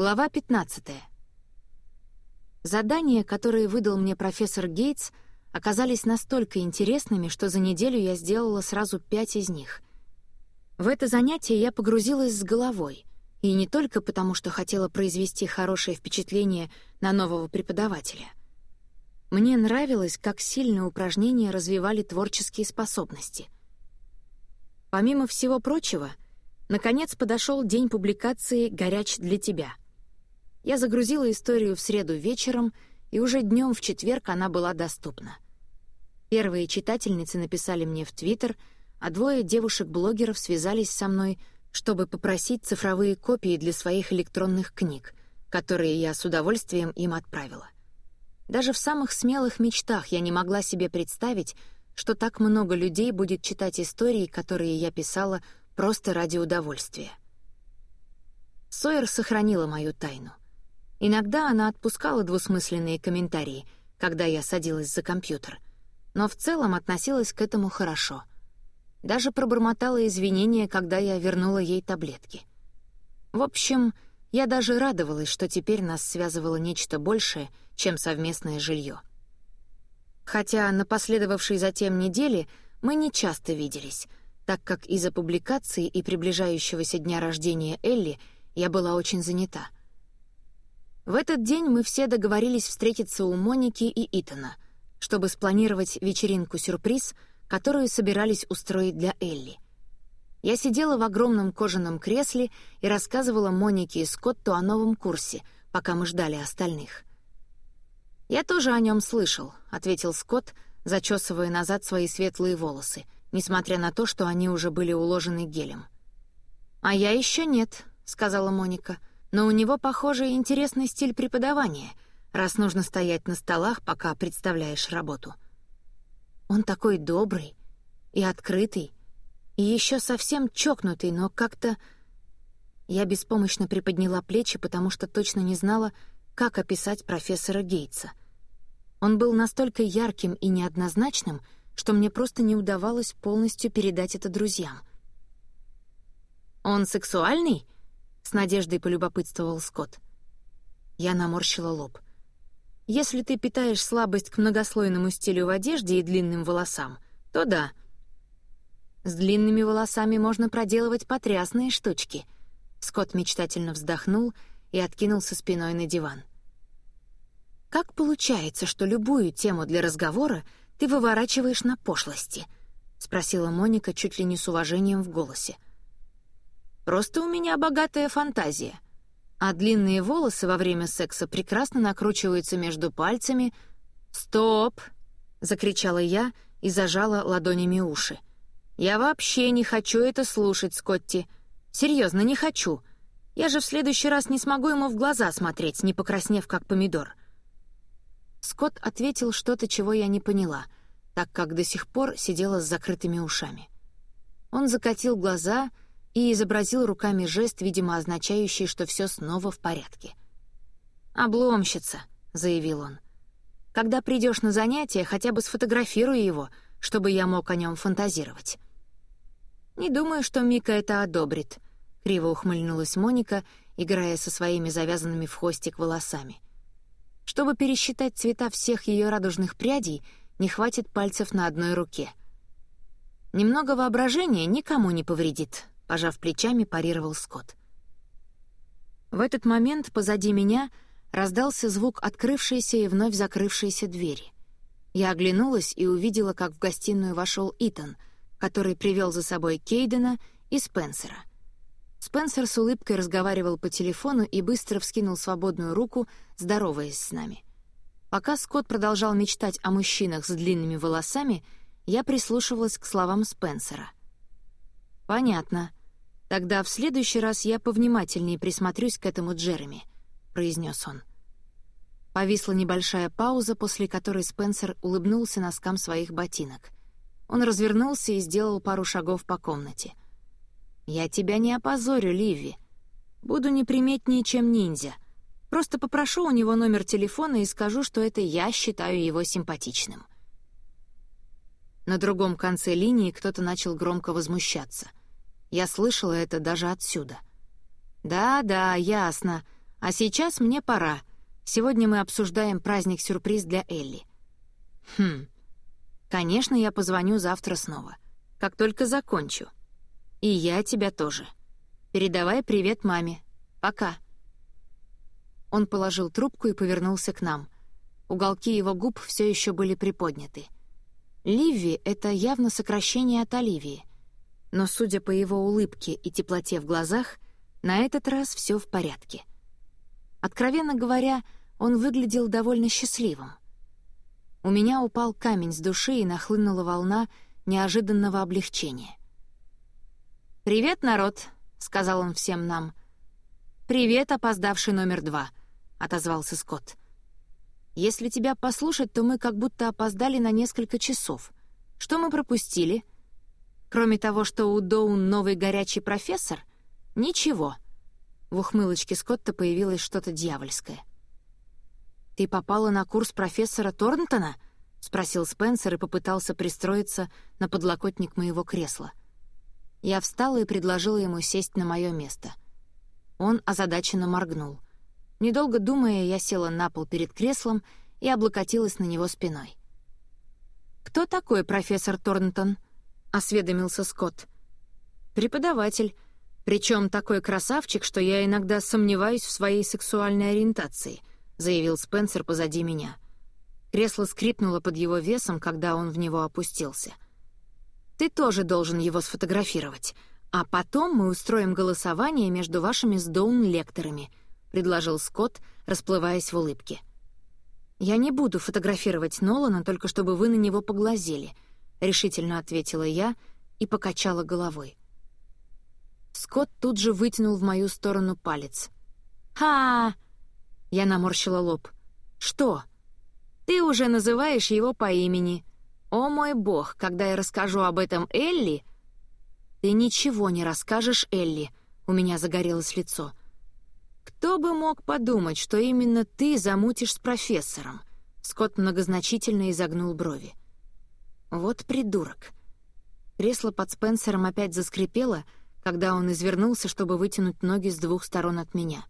Глава 15. Задания, которые выдал мне профессор Гейтс, оказались настолько интересными, что за неделю я сделала сразу пять из них. В это занятие я погрузилась с головой, и не только потому, что хотела произвести хорошее впечатление на нового преподавателя. Мне нравилось, как сильно упражнения развивали творческие способности. Помимо всего прочего, наконец подошел день публикации «Горяч для тебя», я загрузила историю в среду вечером, и уже днем в четверг она была доступна. Первые читательницы написали мне в Твиттер, а двое девушек-блогеров связались со мной, чтобы попросить цифровые копии для своих электронных книг, которые я с удовольствием им отправила. Даже в самых смелых мечтах я не могла себе представить, что так много людей будет читать истории, которые я писала просто ради удовольствия. Сойер сохранила мою тайну. Иногда она отпускала двусмысленные комментарии, когда я садилась за компьютер, но в целом относилась к этому хорошо. Даже пробормотала извинения, когда я вернула ей таблетки. В общем, я даже радовалась, что теперь нас связывало нечто большее, чем совместное жилье. Хотя на последовавшей затем неделе мы не часто виделись, так как из-за публикации и приближающегося дня рождения Элли я была очень занята — в этот день мы все договорились встретиться у Моники и Итана, чтобы спланировать вечеринку-сюрприз, которую собирались устроить для Элли. Я сидела в огромном кожаном кресле и рассказывала Монике и Скотту о новом курсе, пока мы ждали остальных. «Я тоже о нем слышал», — ответил Скотт, зачесывая назад свои светлые волосы, несмотря на то, что они уже были уложены гелем. «А я еще нет», — сказала Моника, — но у него, похоже, интересный стиль преподавания, раз нужно стоять на столах, пока представляешь работу. Он такой добрый и открытый, и еще совсем чокнутый, но как-то... Я беспомощно приподняла плечи, потому что точно не знала, как описать профессора Гейтса. Он был настолько ярким и неоднозначным, что мне просто не удавалось полностью передать это друзьям. «Он сексуальный?» — с надеждой полюбопытствовал Скотт. Я наморщила лоб. «Если ты питаешь слабость к многослойному стилю в одежде и длинным волосам, то да. С длинными волосами можно проделывать потрясные штучки». Скотт мечтательно вздохнул и откинулся спиной на диван. «Как получается, что любую тему для разговора ты выворачиваешь на пошлости?» — спросила Моника чуть ли не с уважением в голосе. — Просто у меня богатая фантазия. А длинные волосы во время секса прекрасно накручиваются между пальцами. «Стоп!» — закричала я и зажала ладонями уши. «Я вообще не хочу это слушать, Скотти. Серьезно, не хочу. Я же в следующий раз не смогу ему в глаза смотреть, не покраснев, как помидор». Скотт ответил что-то, чего я не поняла, так как до сих пор сидела с закрытыми ушами. Он закатил глаза и изобразил руками жест, видимо, означающий, что все снова в порядке. «Обломщица», — заявил он. «Когда придешь на занятие, хотя бы сфотографируй его, чтобы я мог о нем фантазировать». «Не думаю, что Мика это одобрит», — криво ухмыльнулась Моника, играя со своими завязанными в хвостик волосами. Чтобы пересчитать цвета всех ее радужных прядей, не хватит пальцев на одной руке. Немного воображения никому не повредит, пожав плечами, парировал Скотт. В этот момент позади меня раздался звук открывшейся и вновь закрывшейся двери. Я оглянулась и увидела, как в гостиную вошел Итан, который привел за собой Кейдена и Спенсера. Спенсер с улыбкой разговаривал по телефону и быстро вскинул свободную руку, здороваясь с нами. Пока Скотт продолжал мечтать о мужчинах с длинными волосами, я прислушивалась к словам Спенсера. «Понятно. «Тогда в следующий раз я повнимательнее присмотрюсь к этому Джереми», — произнес он. Повисла небольшая пауза, после которой Спенсер улыбнулся носкам своих ботинок. Он развернулся и сделал пару шагов по комнате. «Я тебя не опозорю, Ливи. Буду неприметнее, чем ниндзя. Просто попрошу у него номер телефона и скажу, что это я считаю его симпатичным». На другом конце линии кто-то начал громко возмущаться — я слышала это даже отсюда. «Да-да, ясно. А сейчас мне пора. Сегодня мы обсуждаем праздник-сюрприз для Элли. Хм. Конечно, я позвоню завтра снова. Как только закончу. И я тебя тоже. Передавай привет маме. Пока. Он положил трубку и повернулся к нам. Уголки его губ все еще были приподняты. Ливи — это явно сокращение от Оливии. Но, судя по его улыбке и теплоте в глазах, на этот раз все в порядке. Откровенно говоря, он выглядел довольно счастливым. У меня упал камень с души и нахлынула волна неожиданного облегчения. «Привет, народ!» — сказал он всем нам. «Привет, опоздавший номер два», — отозвался Скотт. «Если тебя послушать, то мы как будто опоздали на несколько часов. Что мы пропустили? Кроме того, что у Доун новый горячий профессор? Ничего». В ухмылочке Скотта появилось что-то дьявольское. «Ты попала на курс профессора Торнтона?» — спросил Спенсер и попытался пристроиться на подлокотник моего кресла. Я встала и предложила ему сесть на мое место. Он озадаченно моргнул. Недолго думая, я села на пол перед креслом и облокотилась на него спиной. «Кто такой профессор Торнтон?» — осведомился Скотт. «Преподаватель», причем такой красавчик, что я иногда сомневаюсь в своей сексуальной ориентации», — заявил Спенсер позади меня. Кресло скрипнуло под его весом, когда он в него опустился. «Ты тоже должен его сфотографировать, а потом мы устроим голосование между вашими с Доун-лекторами», — предложил Скотт, расплываясь в улыбке. «Я не буду фотографировать Нолана, только чтобы вы на него поглазели», — решительно ответила я и покачала головой. Скотт тут же вытянул в мою сторону палец. «Ха!» Я наморщила лоб. «Что?» «Ты уже называешь его по имени. О мой бог, когда я расскажу об этом Элли...» «Ты ничего не расскажешь Элли», — у меня загорелось лицо. «Кто бы мог подумать, что именно ты замутишь с профессором?» Скотт многозначительно изогнул брови. «Вот придурок». Кресло под Спенсером опять заскрипело, — когда он извернулся, чтобы вытянуть ноги с двух сторон от меня.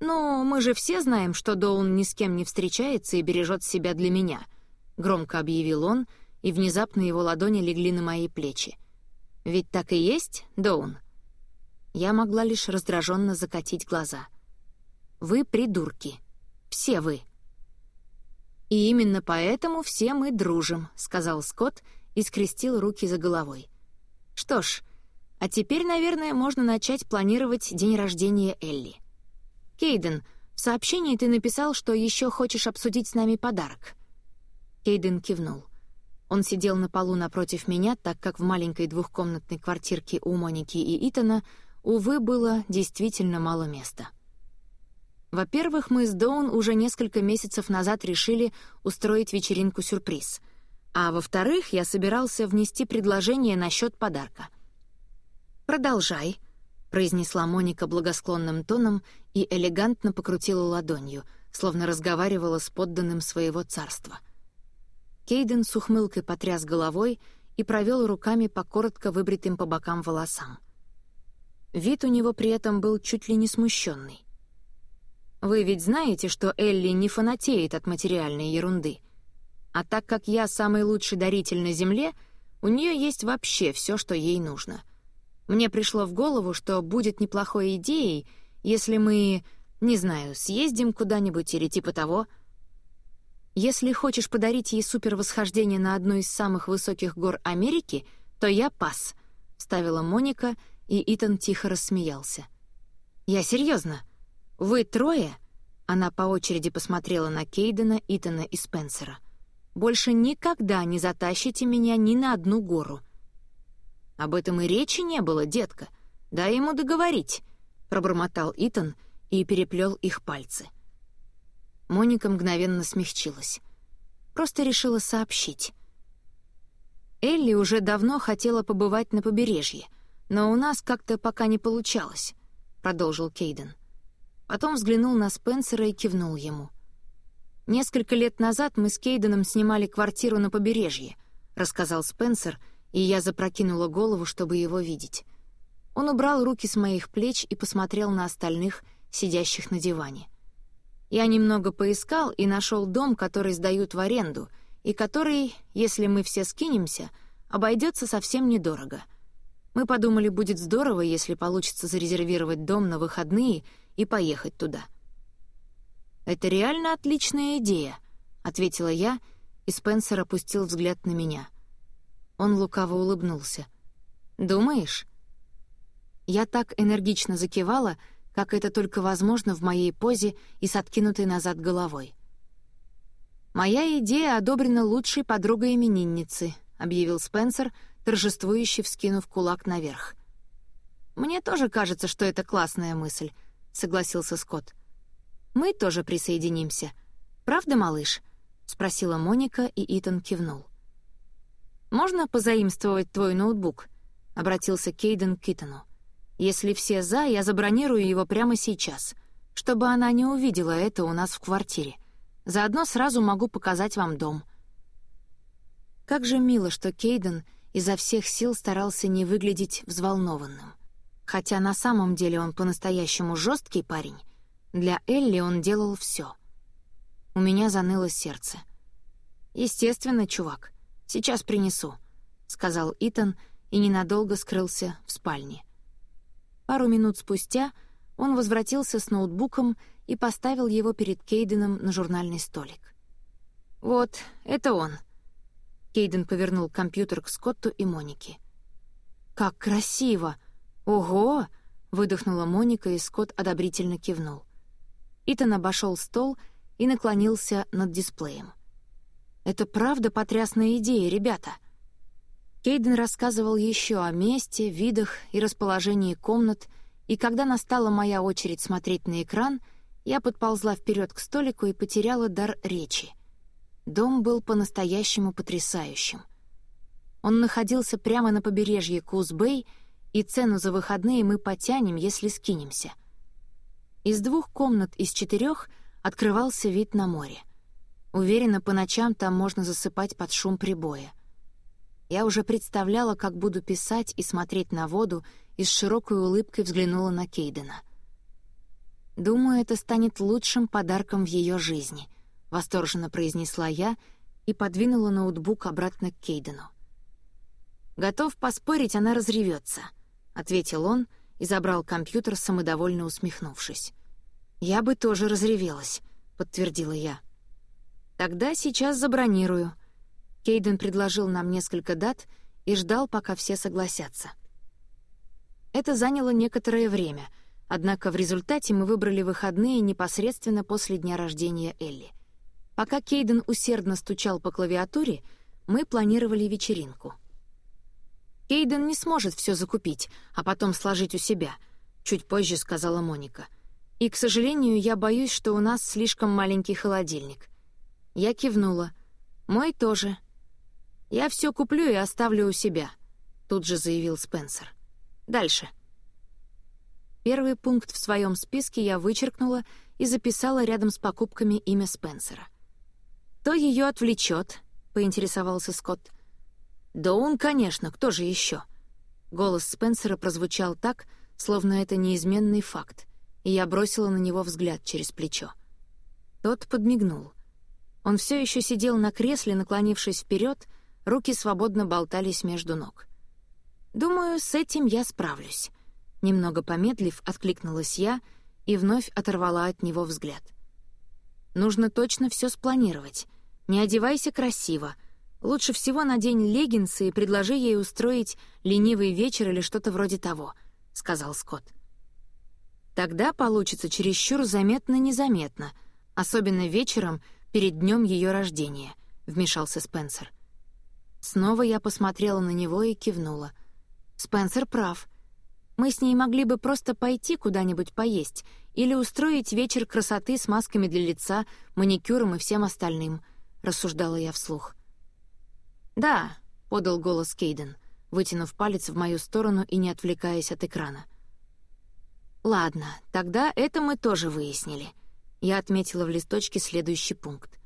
«Ну, мы же все знаем, что Доун ни с кем не встречается и бережет себя для меня», — громко объявил он, и внезапно его ладони легли на мои плечи. «Ведь так и есть, Доун?» Я могла лишь раздраженно закатить глаза. «Вы придурки. Все вы». «И именно поэтому все мы дружим», — сказал Скотт и скрестил руки за головой. «Что ж, а теперь, наверное, можно начать планировать день рождения Элли. Кейден, в сообщении ты написал, что еще хочешь обсудить с нами подарок. Кейден кивнул. Он сидел на полу напротив меня, так как в маленькой двухкомнатной квартирке у Моники и Итана, увы, было действительно мало места. Во-первых, мы с Доун уже несколько месяцев назад решили устроить вечеринку-сюрприз. А во-вторых, я собирался внести предложение насчет подарка — «Продолжай», — произнесла Моника благосклонным тоном и элегантно покрутила ладонью, словно разговаривала с подданным своего царства. Кейден с ухмылкой потряс головой и провел руками по коротко выбритым по бокам волосам. Вид у него при этом был чуть ли не смущенный. «Вы ведь знаете, что Элли не фанатеет от материальной ерунды. А так как я самый лучший даритель на Земле, у нее есть вообще все, что ей нужно — мне пришло в голову, что будет неплохой идеей, если мы, не знаю, съездим куда-нибудь или типа того. Если хочешь подарить ей супервосхождение на одну из самых высоких гор Америки, то я пас», — ставила Моника, и Итан тихо рассмеялся. «Я серьезно. Вы трое?» Она по очереди посмотрела на Кейдена, Итана и Спенсера. «Больше никогда не затащите меня ни на одну гору. Об этом и речи не было, детка. Дай ему договорить», — пробормотал Итан и переплел их пальцы. Моника мгновенно смягчилась. Просто решила сообщить. Элли уже давно хотела побывать на побережье, но у нас как-то пока не получалось, — продолжил Кейден. Потом взглянул на Спенсера и кивнул ему. «Несколько лет назад мы с Кейденом снимали квартиру на побережье», — рассказал Спенсер — и я запрокинула голову, чтобы его видеть. Он убрал руки с моих плеч и посмотрел на остальных сидящих на диване. Я немного поискал и нашел дом, который сдают в аренду, и который, если мы все скинемся, обойдется совсем недорого. Мы подумали, будет здорово, если получится зарезервировать дом на выходные и поехать туда. «Это реально отличная идея», — ответила я, и Спенсер опустил взгляд на меня. Он лукаво улыбнулся. «Думаешь?» Я так энергично закивала, как это только возможно в моей позе и с откинутой назад головой. «Моя идея одобрена лучшей подругой именинницы», — объявил Спенсер, торжествующе вскинув кулак наверх. «Мне тоже кажется, что это классная мысль», — согласился Скотт. «Мы тоже присоединимся. Правда, малыш?» — спросила Моника, и Итан кивнул. «Можно позаимствовать твой ноутбук?» — обратился Кейден к Итану. Если все «за», я забронирую его прямо сейчас, чтобы она не увидела это у нас в квартире. Заодно сразу могу показать вам дом. Как же мило, что Кейден изо всех сил старался не выглядеть взволнованным. Хотя на самом деле он по-настоящему жесткий парень, для Элли он делал все. У меня заныло сердце. «Естественно, чувак. Сейчас принесу», — сказал Итан и ненадолго скрылся в спальне. Пару минут спустя он возвратился с ноутбуком и поставил его перед Кейденом на журнальный столик. «Вот, это он». Кейден повернул компьютер к Скотту и Монике. «Как красиво! Ого!» — выдохнула Моника, и Скотт одобрительно кивнул. Итан обошел стол и наклонился над дисплеем. «Это правда потрясная идея, ребята!» Кейден рассказывал еще о месте, видах и расположении комнат, и когда настала моя очередь смотреть на экран, я подползла вперед к столику и потеряла дар речи. Дом был по-настоящему потрясающим. Он находился прямо на побережье Кузбэй, и цену за выходные мы потянем, если скинемся. Из двух комнат из четырех открывался вид на море. Уверена, по ночам там можно засыпать под шум прибоя. Я уже представляла, как буду писать и смотреть на воду, и с широкой улыбкой взглянула на Кейдена. «Думаю, это станет лучшим подарком в ее жизни», — восторженно произнесла я и подвинула ноутбук обратно к Кейдену. «Готов поспорить, она разревется», — ответил он и забрал компьютер, самодовольно усмехнувшись. «Я бы тоже разревелась», — подтвердила я. «Тогда сейчас забронирую», — Кейден предложил нам несколько дат и ждал, пока все согласятся. Это заняло некоторое время, однако в результате мы выбрали выходные непосредственно после дня рождения Элли. Пока Кейден усердно стучал по клавиатуре, мы планировали вечеринку. «Кейден не сможет все закупить, а потом сложить у себя», — чуть позже сказала Моника. «И, к сожалению, я боюсь, что у нас слишком маленький холодильник». Я кивнула. «Мой тоже», «Я все куплю и оставлю у себя», — тут же заявил Спенсер. «Дальше». Первый пункт в своем списке я вычеркнула и записала рядом с покупками имя Спенсера. «Кто ее отвлечет?» — поинтересовался Скотт. «Да он, конечно, кто же еще?» Голос Спенсера прозвучал так, словно это неизменный факт, и я бросила на него взгляд через плечо. Тот подмигнул. Он все еще сидел на кресле, наклонившись вперед, руки свободно болтались между ног. «Думаю, с этим я справлюсь». Немного помедлив, откликнулась я и вновь оторвала от него взгляд. «Нужно точно все спланировать. Не одевайся красиво. Лучше всего надень леггинсы и предложи ей устроить ленивый вечер или что-то вроде того», — сказал Скотт. «Тогда получится чересчур заметно-незаметно, особенно вечером перед днем ее рождения», — вмешался Спенсер. Снова я посмотрела на него и кивнула. Спенсер прав. Мы с ней могли бы просто пойти куда-нибудь поесть или устроить вечер красоты с масками для лица, маникюром и всем остальным, рассуждала я вслух. Да, подал голос Кейден, вытянув палец в мою сторону и не отвлекаясь от экрана. Ладно, тогда это мы тоже выяснили. Я отметила в листочке следующий пункт.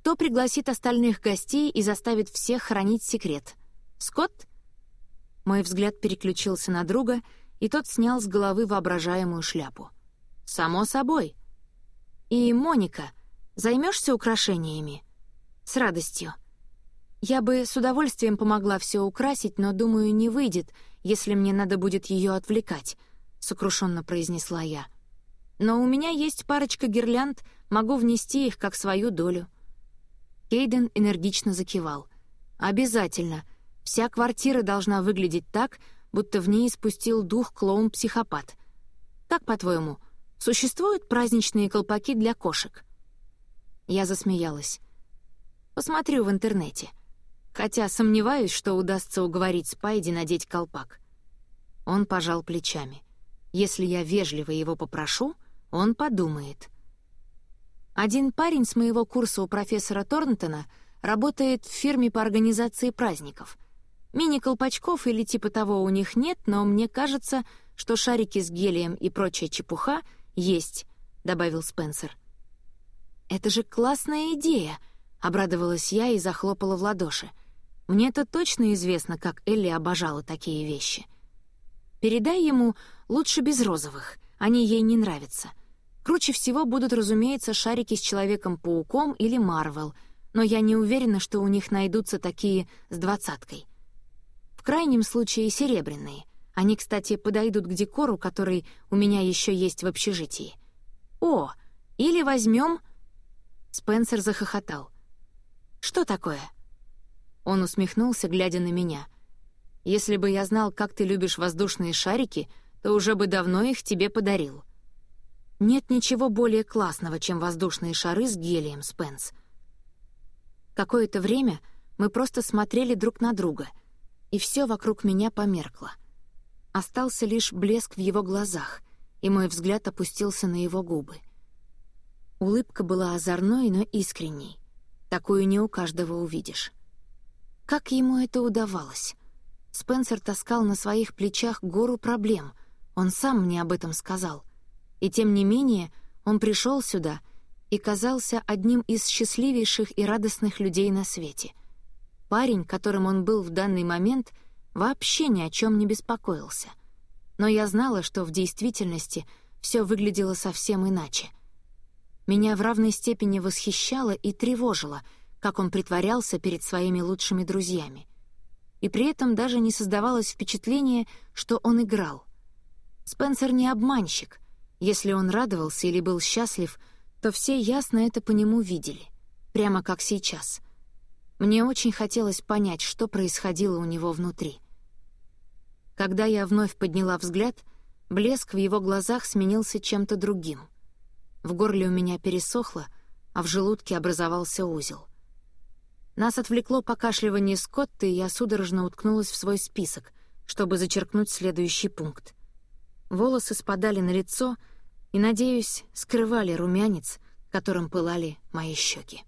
Кто пригласит остальных гостей и заставит всех хранить секрет? Скотт? Мой взгляд переключился на друга, и тот снял с головы воображаемую шляпу. «Само собой». «И, Моника, займешься украшениями?» «С радостью». Я бы с удовольствием помогла все украсить, но, думаю, не выйдет, если мне надо будет ее отвлекать, — сокрушенно произнесла я. Но у меня есть парочка гирлянд, могу внести их как свою долю. Кейден энергично закивал. «Обязательно. Вся квартира должна выглядеть так, будто в ней спустил дух клоун-психопат. Как, по-твоему, существуют праздничные колпаки для кошек?» Я засмеялась. «Посмотрю в интернете» хотя сомневаюсь, что удастся уговорить Спайди надеть колпак. Он пожал плечами. Если я вежливо его попрошу, он подумает. Один парень с моего курса у профессора Торнтона работает в фирме по организации праздников. Мини-колпачков или типа того у них нет, но мне кажется, что шарики с гелием и прочая чепуха есть, — добавил Спенсер. «Это же классная идея!» — обрадовалась я и захлопала в ладоши — мне это точно известно, как Элли обожала такие вещи. Передай ему лучше без розовых, они ей не нравятся. Круче всего будут, разумеется, шарики с Человеком-пауком или Марвел, но я не уверена, что у них найдутся такие с двадцаткой. В крайнем случае серебряные. Они, кстати, подойдут к декору, который у меня еще есть в общежитии. О, или возьмем... Спенсер захохотал. «Что такое?» Он усмехнулся, глядя на меня. «Если бы я знал, как ты любишь воздушные шарики, то уже бы давно их тебе подарил». «Нет ничего более классного, чем воздушные шары с гелием, Спенс». Какое-то время мы просто смотрели друг на друга, и все вокруг меня померкло. Остался лишь блеск в его глазах, и мой взгляд опустился на его губы. Улыбка была озорной, но искренней. Такую не у каждого увидишь. Как ему это удавалось? Спенсер таскал на своих плечах гору проблем. Он сам мне об этом сказал. И тем не менее он пришел сюда и казался одним из счастливейших и радостных людей на свете. Парень, которым он был в данный момент, вообще ни о чем не беспокоился. Но я знала, что в действительности все выглядело совсем иначе. Меня в равной степени восхищало и тревожило — как он притворялся перед своими лучшими друзьями. И при этом даже не создавалось впечатление, что он играл. Спенсер не обманщик. Если он радовался или был счастлив, то все ясно это по нему видели. Прямо как сейчас. Мне очень хотелось понять, что происходило у него внутри. Когда я вновь подняла взгляд, блеск в его глазах сменился чем-то другим. В горле у меня пересохло, а в желудке образовался узел — нас отвлекло покашливание Скотта, и я судорожно уткнулась в свой список, чтобы зачеркнуть следующий пункт. Волосы спадали на лицо и, надеюсь, скрывали румянец, которым пылали мои щеки.